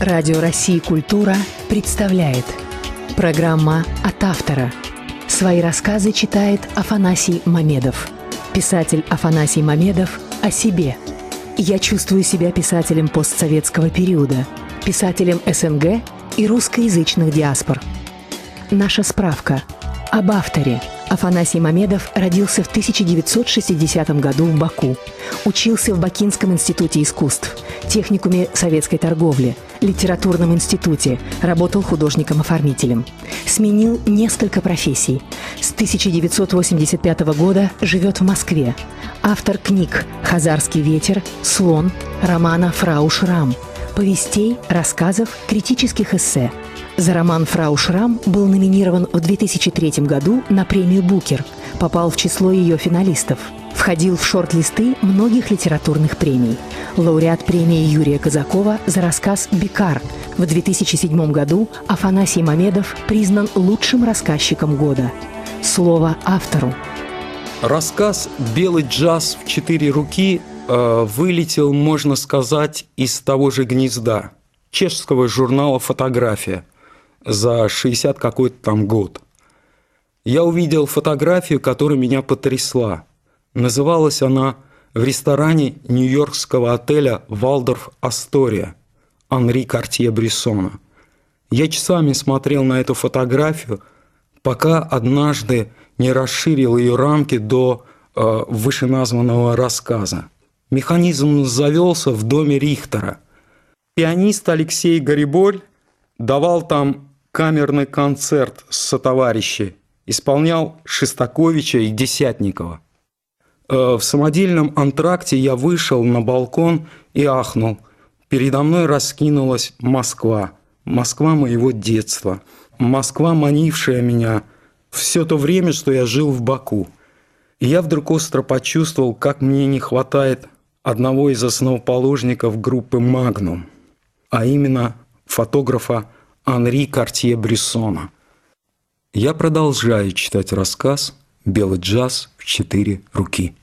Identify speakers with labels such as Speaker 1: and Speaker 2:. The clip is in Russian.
Speaker 1: Радио России «Культура» представляет. Программа «От автора» Свои рассказы читает Афанасий Мамедов. Писатель Афанасий Мамедов о себе. Я чувствую себя писателем постсоветского периода Писателем СНГ и русскоязычных диаспор. Наша справка об авторе – Афанасий Мамедов родился в 1960 году в Баку. Учился в Бакинском институте искусств, техникуме советской торговли, литературном институте, работал художником-оформителем. Сменил несколько профессий. С 1985 года живет в Москве. Автор книг «Хазарский ветер», «Слон», романа «Фрау Шрам», повестей, рассказов, критических эссе – за роман «Фрау Шрам» был номинирован в 2003 году на премию «Букер», попал в число ее финалистов. Входил в шорт-листы многих литературных премий. Лауреат премии Юрия Казакова за рассказ «Бикар». В 2007 году Афанасий Мамедов признан лучшим рассказчиком года. Слово автору.
Speaker 2: Рассказ «Белый джаз в четыре руки» э, вылетел, можно сказать, из того же гнезда чешского журнала «Фотография», за 60 какой-то там год. Я увидел фотографию, которая меня потрясла. Называлась она в ресторане нью-йоркского отеля «Валдорф Астория» Анри Картье-Брессона. Я часами смотрел на эту фотографию, пока однажды не расширил ее рамки до э, вышеназванного рассказа. Механизм завелся в доме Рихтера. Пианист Алексей Гариболь давал там камерный концерт с сотоварищи исполнял Шестаковича и Десятникова. Э, в самодельном антракте я вышел на балкон и ахнул. Передо мной раскинулась Москва, Москва моего детства, Москва, манившая меня все то время, что я жил в Баку. И я вдруг остро почувствовал, как мне не хватает одного из основоположников группы «Магнум», а именно фотографа Анри Картье-Брессона. Я продолжаю читать рассказ «Белый джаз в четыре руки».